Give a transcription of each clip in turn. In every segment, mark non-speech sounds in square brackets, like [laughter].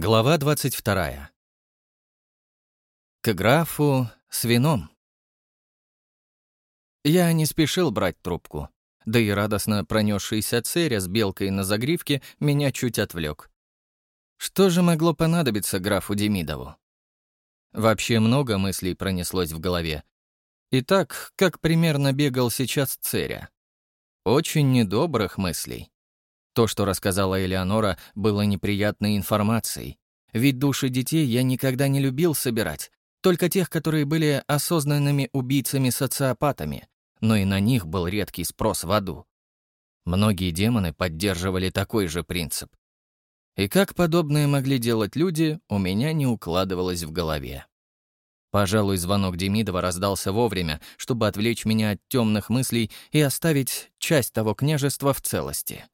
Глава 22. К графу с вином. Я не спешил брать трубку, да и радостно пронесшийся церя с белкой на загривке меня чуть отвлек. Что же могло понадобиться графу Демидову? Вообще много мыслей пронеслось в голове. Итак, как примерно бегал сейчас церя? Очень недобрых мыслей. То, что рассказала Элеонора, было неприятной информацией. Ведь души детей я никогда не любил собирать, только тех, которые были осознанными убийцами-социопатами, но и на них был редкий спрос в аду. Многие демоны поддерживали такой же принцип. И как подобное могли делать люди, у меня не укладывалось в голове. Пожалуй, звонок Демидова раздался вовремя, чтобы отвлечь меня от темных мыслей и оставить часть того княжества в целости.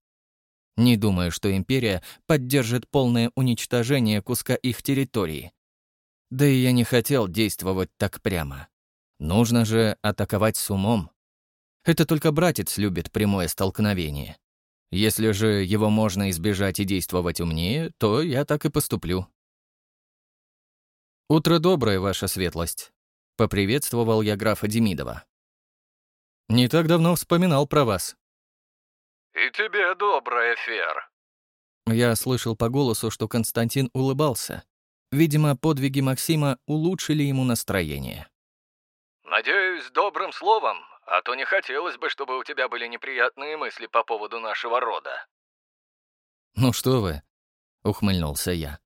Не думаю, что империя поддержит полное уничтожение куска их территории. Да и я не хотел действовать так прямо. Нужно же атаковать с умом. Это только братец любит прямое столкновение. Если же его можно избежать и действовать умнее, то я так и поступлю. «Утро доброе, ваша светлость», — поприветствовал я графа Демидова. «Не так давно вспоминал про вас», «И тебе доброе, Фер». Я слышал по голосу, что Константин улыбался. Видимо, подвиги Максима улучшили ему настроение. «Надеюсь, добрым словом, а то не хотелось бы, чтобы у тебя были неприятные мысли по поводу нашего рода». «Ну что вы», — ухмыльнулся я.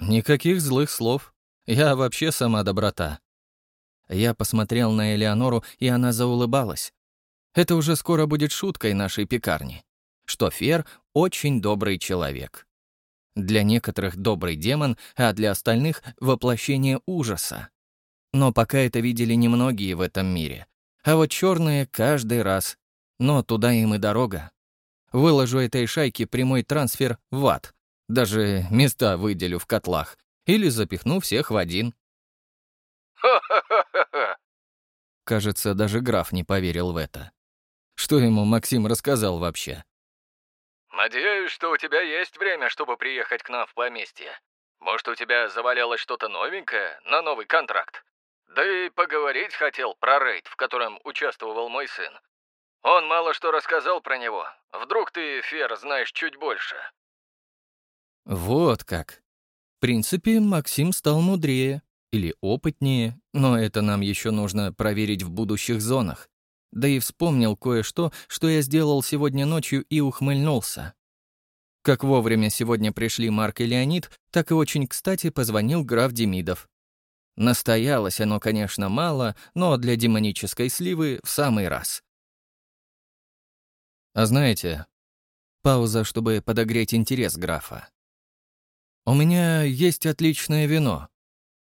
«Никаких злых слов. Я вообще сама доброта». Я посмотрел на Элеонору, и она заулыбалась. Это уже скоро будет шуткой нашей пекарни, что Фер — очень добрый человек. Для некоторых добрый демон, а для остальных — воплощение ужаса. Но пока это видели немногие в этом мире. А вот черные каждый раз. Но туда им и дорога. Выложу этой шайке прямой трансфер в ад. Даже места выделю в котлах. Или запихну всех в один. «Ха-ха-ха-ха!» Кажется, даже граф не поверил в это. Что ему Максим рассказал вообще? «Надеюсь, что у тебя есть время, чтобы приехать к нам в поместье. Может, у тебя завалялось что-то новенькое на новый контракт? Да и поговорить хотел про рейд, в котором участвовал мой сын. Он мало что рассказал про него. Вдруг ты, Фер, знаешь чуть больше?» Вот как. В принципе, Максим стал мудрее или опытнее, но это нам еще нужно проверить в будущих зонах. Да и вспомнил кое-что, что я сделал сегодня ночью и ухмыльнулся. Как вовремя сегодня пришли Марк и Леонид, так и очень кстати позвонил граф Демидов. Настоялось оно, конечно, мало, но для демонической сливы в самый раз. А знаете, пауза, чтобы подогреть интерес графа. У меня есть отличное вино,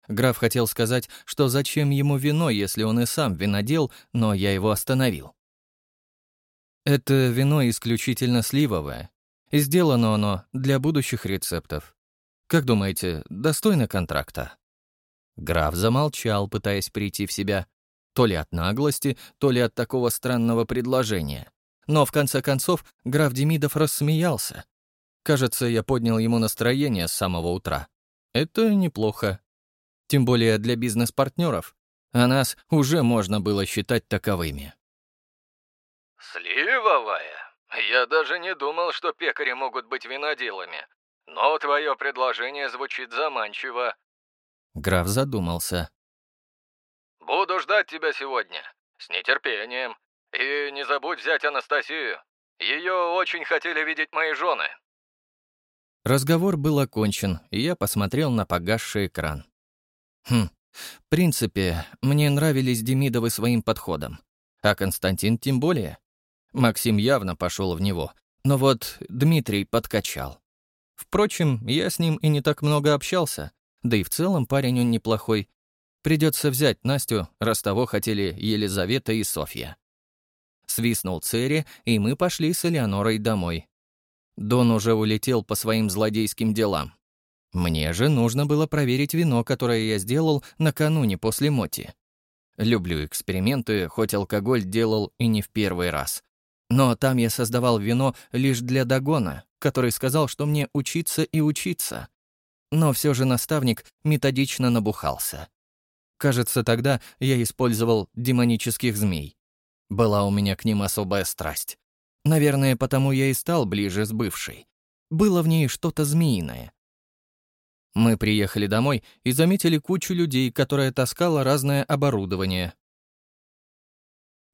Граф хотел сказать, что зачем ему вино, если он и сам винодел, но я его остановил. Это вино исключительно сливовое, сделано оно для будущих рецептов. Как думаете, достойно контракта? Граф замолчал, пытаясь прийти в себя. То ли от наглости, то ли от такого странного предложения. Но в конце концов граф Демидов рассмеялся. Кажется, я поднял ему настроение с самого утра. Это неплохо тем более для бизнес-партнеров, а нас уже можно было считать таковыми. «Сливовая? Я даже не думал, что пекари могут быть виноделами. Но твое предложение звучит заманчиво». Граф задумался. «Буду ждать тебя сегодня. С нетерпением. И не забудь взять Анастасию. Ее очень хотели видеть мои жены». Разговор был окончен, и я посмотрел на погасший экран. Хм, в принципе, мне нравились Демидовы своим подходом. А Константин тем более. Максим явно пошел в него. Но вот Дмитрий подкачал. Впрочем, я с ним и не так много общался. Да и в целом парень он неплохой. Придется взять Настю, раз того хотели Елизавета и Софья. Свистнул Цери, и мы пошли с Элеонорой домой. Дон уже улетел по своим злодейским делам. Мне же нужно было проверить вино, которое я сделал накануне после Моти. Люблю эксперименты, хоть алкоголь делал и не в первый раз. Но там я создавал вино лишь для Дагона, который сказал, что мне учиться и учиться. но все же наставник методично набухался. Кажется, тогда я использовал демонических змей. Была у меня к ним особая страсть. Наверное, потому я и стал ближе с бывшей. Было в ней что-то змеиное. Мы приехали домой и заметили кучу людей, которая таскала разное оборудование.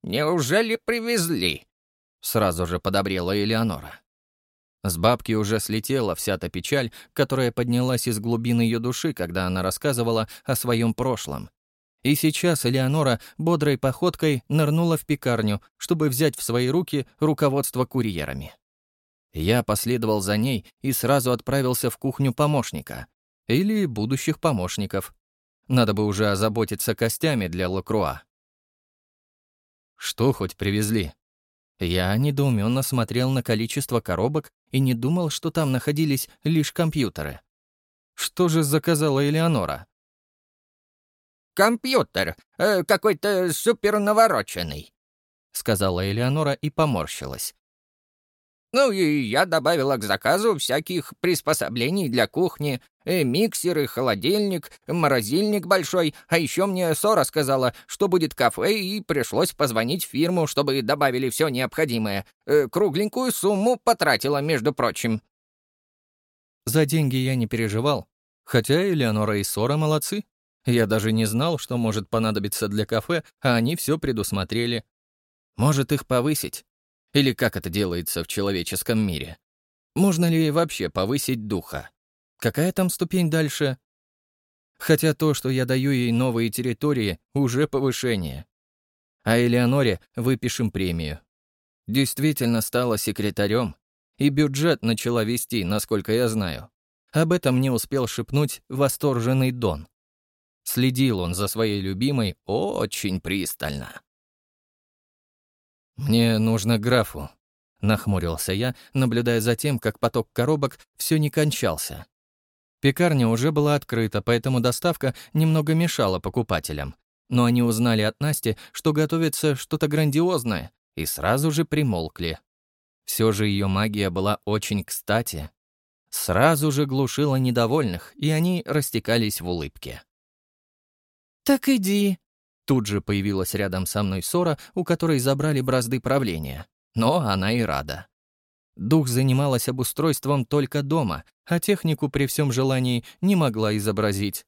«Неужели привезли?» — сразу же подобрела Элеонора. С бабки уже слетела вся та печаль, которая поднялась из глубины ее души, когда она рассказывала о своем прошлом. И сейчас Элеонора бодрой походкой нырнула в пекарню, чтобы взять в свои руки руководство курьерами. Я последовал за ней и сразу отправился в кухню помощника. Или будущих помощников. Надо бы уже озаботиться костями для лакруа. Что хоть привезли? Я недоуменно смотрел на количество коробок и не думал, что там находились лишь компьютеры. Что же заказала Элеонора? «Компьютер, э, какой-то супернавороченный», — сказала Элеонора и поморщилась. Ну и я добавила к заказу всяких приспособлений для кухни, э, миксер и холодильник, морозильник большой, а еще мне Сора сказала, что будет кафе, и пришлось позвонить в фирму, чтобы добавили все необходимое. Э, кругленькую сумму потратила, между прочим. За деньги я не переживал, хотя Элеонора и Сора молодцы. Я даже не знал, что может понадобиться для кафе, а они все предусмотрели. Может, их повысить? Или как это делается в человеческом мире? Можно ли вообще повысить духа? Какая там ступень дальше? Хотя то, что я даю ей новые территории, уже повышение. А Элеоноре выпишем премию. Действительно стала секретарем, и бюджет начала вести, насколько я знаю. Об этом не успел шепнуть восторженный Дон. Следил он за своей любимой очень пристально. «Мне нужно графу», — нахмурился я, наблюдая за тем, как поток коробок все не кончался. Пекарня уже была открыта, поэтому доставка немного мешала покупателям. Но они узнали от Насти, что готовится что-то грандиозное, и сразу же примолкли. Все же ее магия была очень кстати. Сразу же глушила недовольных, и они растекались в улыбке. «Так иди», Тут же появилась рядом со мной ссора, у которой забрали бразды правления. Но она и рада. Дух занималась обустройством только дома, а технику при всем желании не могла изобразить.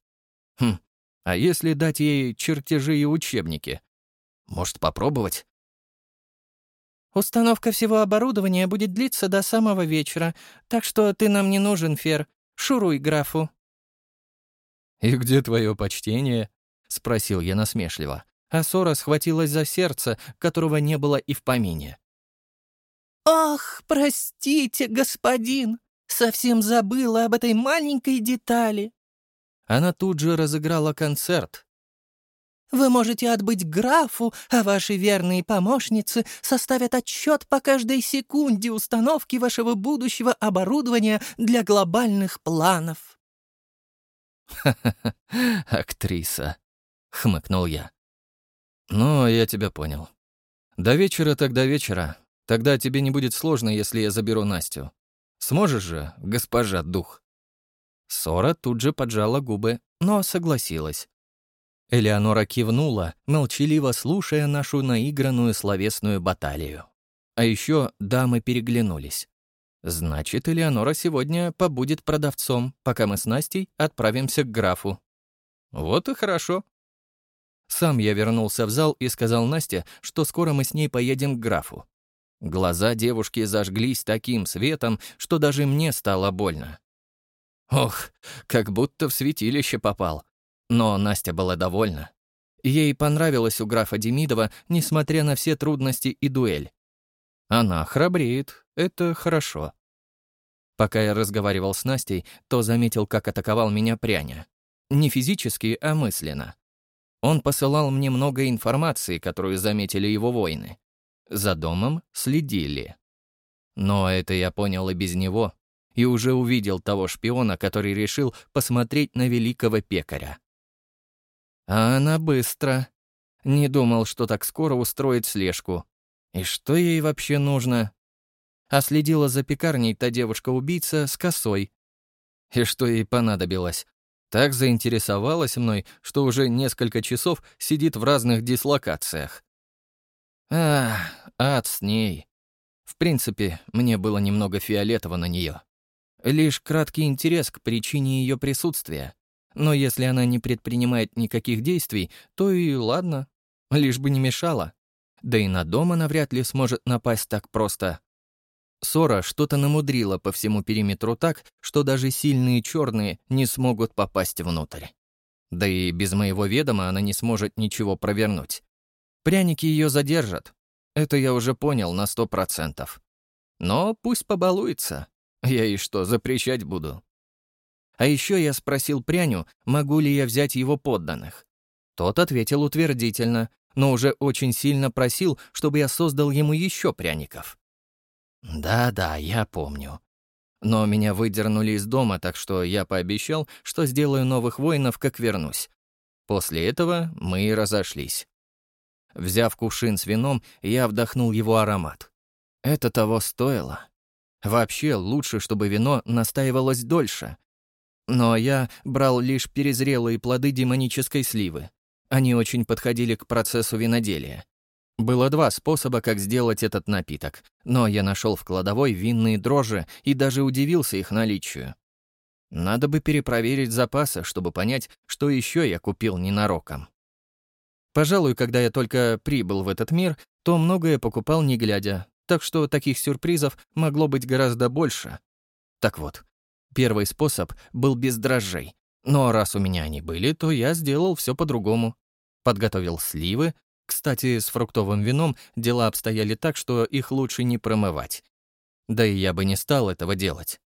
Хм, а если дать ей чертежи и учебники? Может, попробовать? «Установка всего оборудования будет длиться до самого вечера, так что ты нам не нужен, Фер. Шуруй графу». «И где твое почтение?» — спросил я насмешливо. А Сора схватилась за сердце, которого не было и в помине. «Ах, простите, господин! Совсем забыла об этой маленькой детали!» Она тут же разыграла концерт. «Вы можете отбыть графу, а ваши верные помощницы составят отчет по каждой секунде установки вашего будущего оборудования для глобальных планов». «Ха-ха-ха, [laughs] актриса», — хмыкнул я. «Ну, я тебя понял. До вечера тогда вечера. Тогда тебе не будет сложно, если я заберу Настю. Сможешь же, госпожа дух?» Сора тут же поджала губы, но согласилась. Элеонора кивнула, молчаливо слушая нашу наигранную словесную баталию. А еще дамы переглянулись. Значит, Элеонора сегодня побудет продавцом, пока мы с Настей отправимся к графу. Вот и хорошо. Сам я вернулся в зал и сказал Насте, что скоро мы с ней поедем к графу. Глаза девушки зажглись таким светом, что даже мне стало больно. Ох, как будто в святилище попал. Но Настя была довольна. Ей понравилось у графа Демидова, несмотря на все трудности и дуэль. Она храбреет, это хорошо. Пока я разговаривал с Настей, то заметил, как атаковал меня пряня. Не физически, а мысленно. Он посылал мне много информации, которую заметили его воины. За домом следили. Но это я понял и без него, и уже увидел того шпиона, который решил посмотреть на великого пекаря. А она быстро. Не думал, что так скоро устроит слежку. И что ей вообще нужно? А следила за пекарней та девушка-убийца с косой. И что ей понадобилось? Так заинтересовалась мной, что уже несколько часов сидит в разных дислокациях. Ах, ад с ней. В принципе, мне было немного фиолетово на нее. Лишь краткий интерес к причине ее присутствия. Но если она не предпринимает никаких действий, то и ладно, лишь бы не мешала. Да и на дом она вряд ли сможет напасть так просто. Сора что-то намудрила по всему периметру так, что даже сильные черные не смогут попасть внутрь. Да и без моего ведома она не сможет ничего провернуть. Пряники ее задержат. Это я уже понял на сто процентов. Но пусть побалуется. Я и что, запрещать буду? А еще я спросил Пряню, могу ли я взять его подданных. Тот ответил утвердительно, но уже очень сильно просил, чтобы я создал ему еще пряников. Да-да, я помню. Но меня выдернули из дома, так что я пообещал, что сделаю новых воинов, как вернусь. После этого мы и разошлись. Взяв кувшин с вином, я вдохнул его аромат. Это того стоило. Вообще, лучше, чтобы вино настаивалось дольше. Но я брал лишь перезрелые плоды демонической сливы. Они очень подходили к процессу виноделия. Было два способа, как сделать этот напиток, но я нашел в кладовой винные дрожжи и даже удивился их наличию. Надо бы перепроверить запасы, чтобы понять, что еще я купил ненароком. Пожалуй, когда я только прибыл в этот мир, то многое покупал не глядя, так что таких сюрпризов могло быть гораздо больше. Так вот, первый способ был без дрожжей, но раз у меня они были, то я сделал все по-другому. Подготовил сливы, кстати, с фруктовым вином дела обстояли так, что их лучше не промывать. Да и я бы не стал этого делать.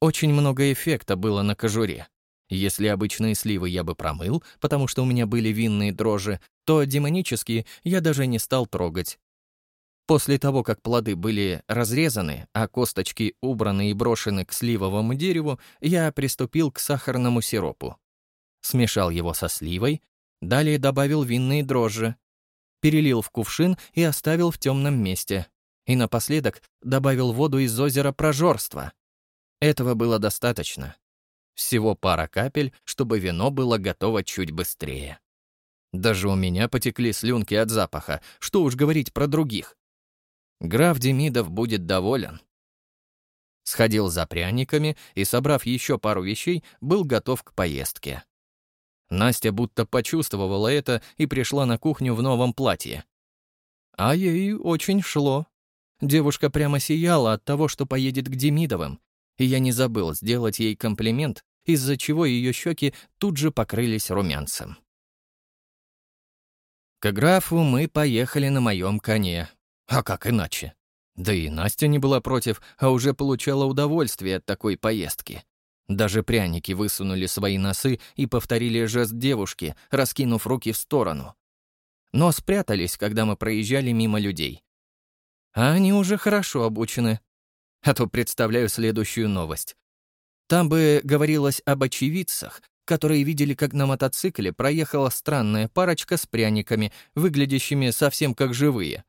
Очень много эффекта было на кожуре. Если обычные сливы я бы промыл, потому что у меня были винные дрожжи, то демонические я даже не стал трогать. После того, как плоды были разрезаны, а косточки убраны и брошены к сливовому дереву, я приступил к сахарному сиропу. Смешал его со сливой, далее добавил винные дрожжи, перелил в кувшин и оставил в темном месте. И напоследок добавил воду из озера Прожорства. Этого было достаточно. Всего пара капель, чтобы вино было готово чуть быстрее. Даже у меня потекли слюнки от запаха, что уж говорить про других. Граф Демидов будет доволен. Сходил за пряниками и, собрав еще пару вещей, был готов к поездке. Настя будто почувствовала это и пришла на кухню в новом платье. А ей очень шло. Девушка прямо сияла от того, что поедет к Демидовым, и я не забыл сделать ей комплимент, из-за чего ее щеки тут же покрылись румянцем. К графу мы поехали на моем коне. А как иначе? Да и Настя не была против, а уже получала удовольствие от такой поездки. Даже пряники высунули свои носы и повторили жест девушки, раскинув руки в сторону. Но спрятались, когда мы проезжали мимо людей. А они уже хорошо обучены. А то представляю следующую новость. Там бы говорилось об очевидцах, которые видели, как на мотоцикле проехала странная парочка с пряниками, выглядящими совсем как живые.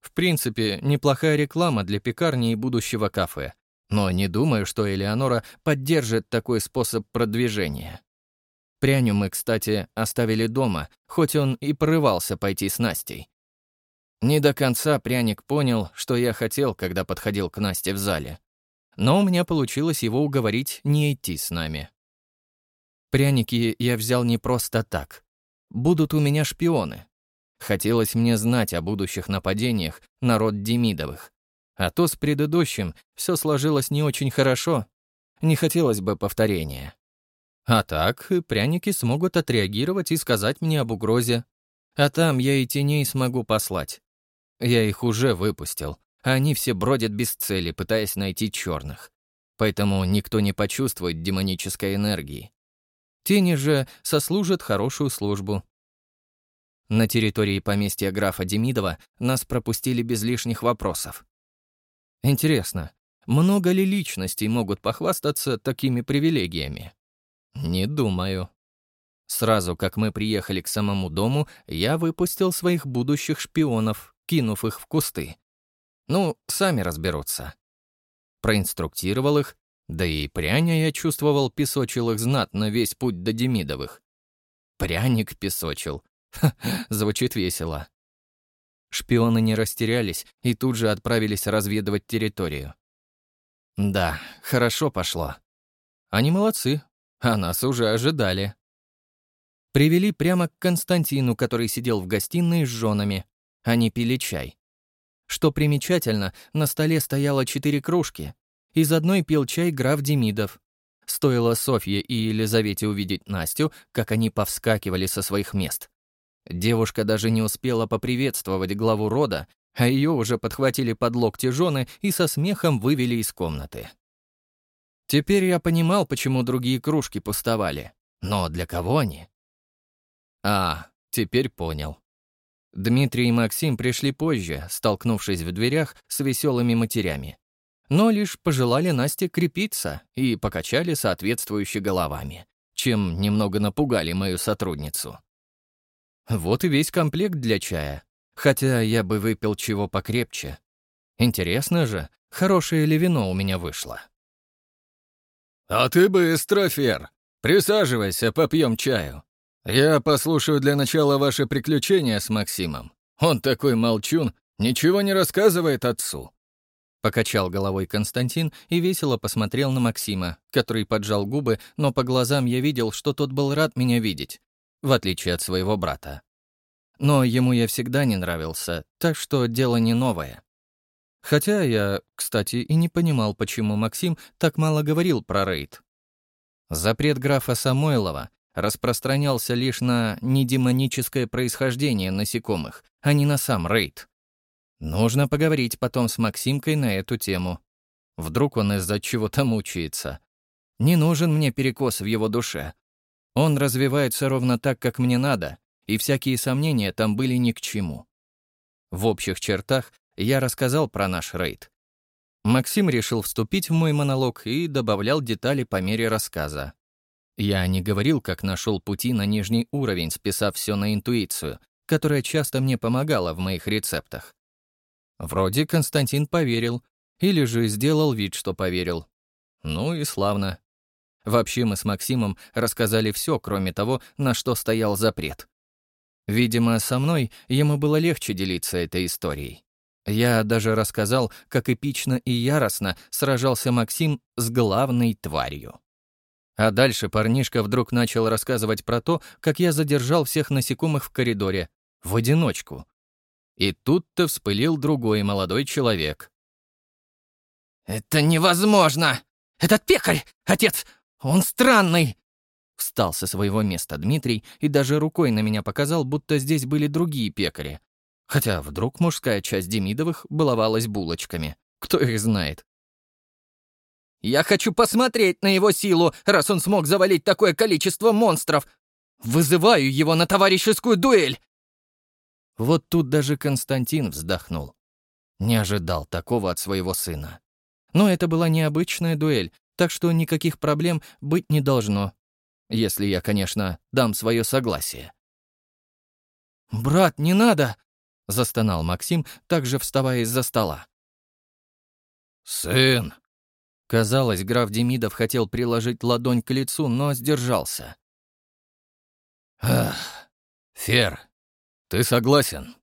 В принципе, неплохая реклама для пекарни и будущего кафе. Но не думаю, что Элеонора поддержит такой способ продвижения. Пряню мы, кстати, оставили дома, хоть он и порывался пойти с Настей. Не до конца пряник понял, что я хотел, когда подходил к Насте в зале. Но у меня получилось его уговорить не идти с нами. Пряники я взял не просто так. Будут у меня шпионы. Хотелось мне знать о будущих нападениях на род Демидовых. А то с предыдущим все сложилось не очень хорошо. Не хотелось бы повторения. А так, пряники смогут отреагировать и сказать мне об угрозе. А там я и теней смогу послать. Я их уже выпустил, а они все бродят без цели, пытаясь найти черных. Поэтому никто не почувствует демонической энергии. Тени же сослужат хорошую службу. На территории поместья графа Демидова нас пропустили без лишних вопросов. Интересно, много ли личностей могут похвастаться такими привилегиями? Не думаю. Сразу как мы приехали к самому дому, я выпустил своих будущих шпионов, кинув их в кусты. Ну, сами разберутся. Проинструктировал их, Да и пряня, я чувствовал, песочил их знатно весь путь до Демидовых. Пряник песочил. [laughs] Ха, звучит весело. Шпионы не растерялись и тут же отправились разведывать территорию. Да, хорошо пошло. Они молодцы, а нас уже ожидали. Привели прямо к Константину, который сидел в гостиной с женами. Они пили чай. Что примечательно, на столе стояло четыре кружки. Из одной пил чай граф Демидов. Стоило Софье и Елизавете увидеть Настю, как они повскакивали со своих мест. Девушка даже не успела поприветствовать главу рода, а ее уже подхватили под локти жены и со смехом вывели из комнаты. Теперь я понимал, почему другие кружки пустовали. Но для кого они? А, теперь понял. Дмитрий и Максим пришли позже, столкнувшись в дверях с веселыми матерями. Но лишь пожелали Насте крепиться и покачали соответствующе головами, чем немного напугали мою сотрудницу. Вот и весь комплект для чая. Хотя я бы выпил чего покрепче. Интересно же, хорошее ли вино у меня вышло. «А ты быстро, Фер. Присаживайся, попьем чаю. Я послушаю для начала ваши приключения с Максимом. Он такой молчун, ничего не рассказывает отцу». Покачал головой Константин и весело посмотрел на Максима, который поджал губы, но по глазам я видел, что тот был рад меня видеть, в отличие от своего брата. Но ему я всегда не нравился, так что дело не новое. Хотя я, кстати, и не понимал, почему Максим так мало говорил про рейд. Запрет графа Самойлова распространялся лишь на недемоническое происхождение насекомых, а не на сам рейд. Нужно поговорить потом с Максимкой на эту тему. Вдруг он из-за чего-то мучается. Не нужен мне перекос в его душе. Он развивается ровно так, как мне надо, и всякие сомнения там были ни к чему. В общих чертах я рассказал про наш рейд. Максим решил вступить в мой монолог и добавлял детали по мере рассказа. Я не говорил, как нашел пути на нижний уровень, списав все на интуицию, которая часто мне помогала в моих рецептах. Вроде Константин поверил, или же сделал вид, что поверил. Ну и славно. Вообще мы с Максимом рассказали все, кроме того, на что стоял запрет. Видимо, со мной ему было легче делиться этой историей. Я даже рассказал, как эпично и яростно сражался Максим с главной тварью. А дальше парнишка вдруг начал рассказывать про то, как я задержал всех насекомых в коридоре, в одиночку. И тут-то вспылил другой молодой человек. «Это невозможно! Этот пекарь, отец, он странный!» Встал со своего места Дмитрий и даже рукой на меня показал, будто здесь были другие пекари. Хотя вдруг мужская часть Демидовых баловалась булочками. Кто их знает? «Я хочу посмотреть на его силу, раз он смог завалить такое количество монстров! Вызываю его на товарищескую дуэль!» Вот тут даже Константин вздохнул. Не ожидал такого от своего сына. Но это была необычная дуэль, так что никаких проблем быть не должно. Если я, конечно, дам свое согласие. «Брат, не надо!» — застонал Максим, также вставая из-за стола. «Сын!» Казалось, граф Демидов хотел приложить ладонь к лицу, но сдержался. «Ах, Фер, ты согласен?»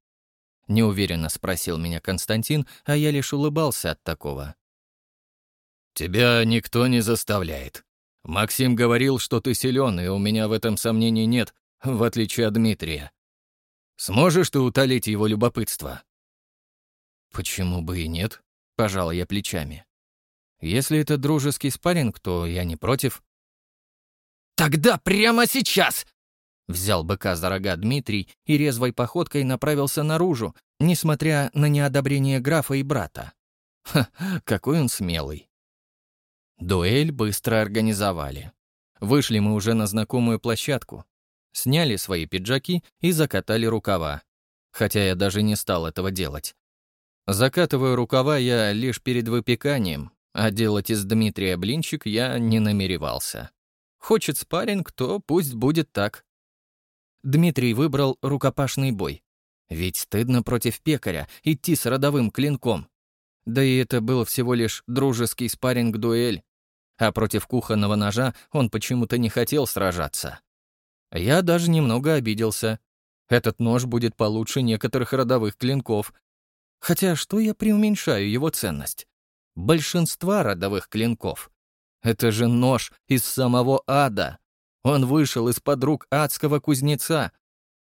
Неуверенно спросил меня Константин, а я лишь улыбался от такого. «Тебя никто не заставляет. Максим говорил, что ты силен, и у меня в этом сомнений нет, в отличие от Дмитрия. Сможешь ты утолить его любопытство?» «Почему бы и нет?» — пожал я плечами. «Если это дружеский спарринг, то я не против». «Тогда прямо сейчас!» Взял быка за рога Дмитрий и резвой походкой направился наружу, несмотря на неодобрение графа и брата. Ха, какой он смелый. Дуэль быстро организовали. Вышли мы уже на знакомую площадку. Сняли свои пиджаки и закатали рукава. Хотя я даже не стал этого делать. Закатываю рукава я лишь перед выпеканием, а делать из Дмитрия блинчик я не намеревался. Хочет спарринг, то пусть будет так. Дмитрий выбрал рукопашный бой. Ведь стыдно против пекаря идти с родовым клинком. Да и это был всего лишь дружеский спарринг-дуэль. А против кухонного ножа он почему-то не хотел сражаться. Я даже немного обиделся. Этот нож будет получше некоторых родовых клинков. Хотя что я преуменьшаю его ценность? Большинства родовых клинков. Это же нож из самого ада. Он вышел из-под рук адского кузнеца.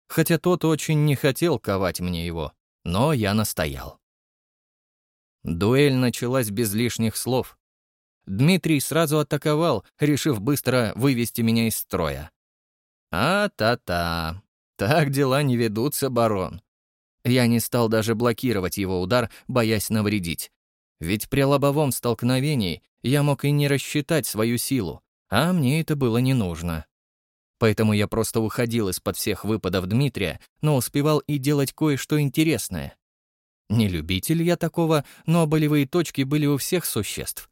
Хотя тот очень не хотел ковать мне его, но я настоял. Дуэль началась без лишних слов. Дмитрий сразу атаковал, решив быстро вывести меня из строя. А-та-та. Так дела не ведутся, барон. Я не стал даже блокировать его удар, боясь навредить. Ведь при лобовом столкновении я мог и не рассчитать свою силу, а мне это было не нужно. Поэтому я просто уходил из-под всех выпадов Дмитрия, но успевал и делать кое-что интересное. Не любитель я такого, но болевые точки были у всех существ.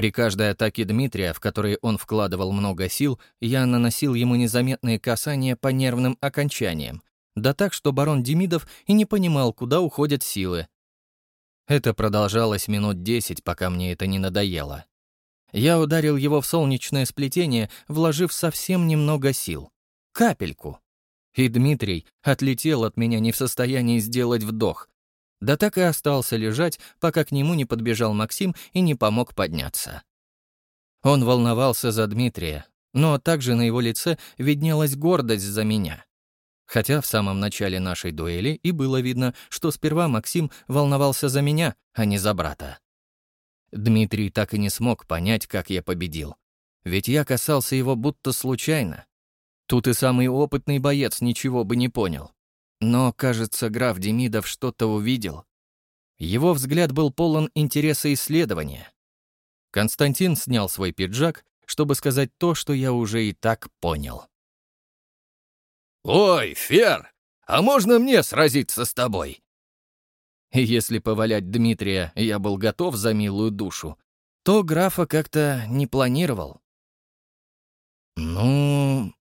При каждой атаке Дмитрия, в которой он вкладывал много сил, я наносил ему незаметные касания по нервным окончаниям, да так, что барон Демидов и не понимал, куда уходят силы. Это продолжалось минут десять, пока мне это не надоело. Я ударил его в солнечное сплетение, вложив совсем немного сил. Капельку. И Дмитрий отлетел от меня не в состоянии сделать вдох, да так и остался лежать, пока к нему не подбежал Максим и не помог подняться. Он волновался за Дмитрия, но также на его лице виднелась гордость за меня. Хотя в самом начале нашей дуэли и было видно, что сперва Максим волновался за меня, а не за брата. Дмитрий так и не смог понять, как я победил. Ведь я касался его будто случайно. Тут и самый опытный боец ничего бы не понял. Но, кажется, граф Демидов что-то увидел. Его взгляд был полон интереса исследования. Константин снял свой пиджак, чтобы сказать то, что я уже и так понял. «Ой, Фер, а можно мне сразиться с тобой?» Если повалять Дмитрия я был готов за милую душу, то графа как-то не планировал. «Ну...»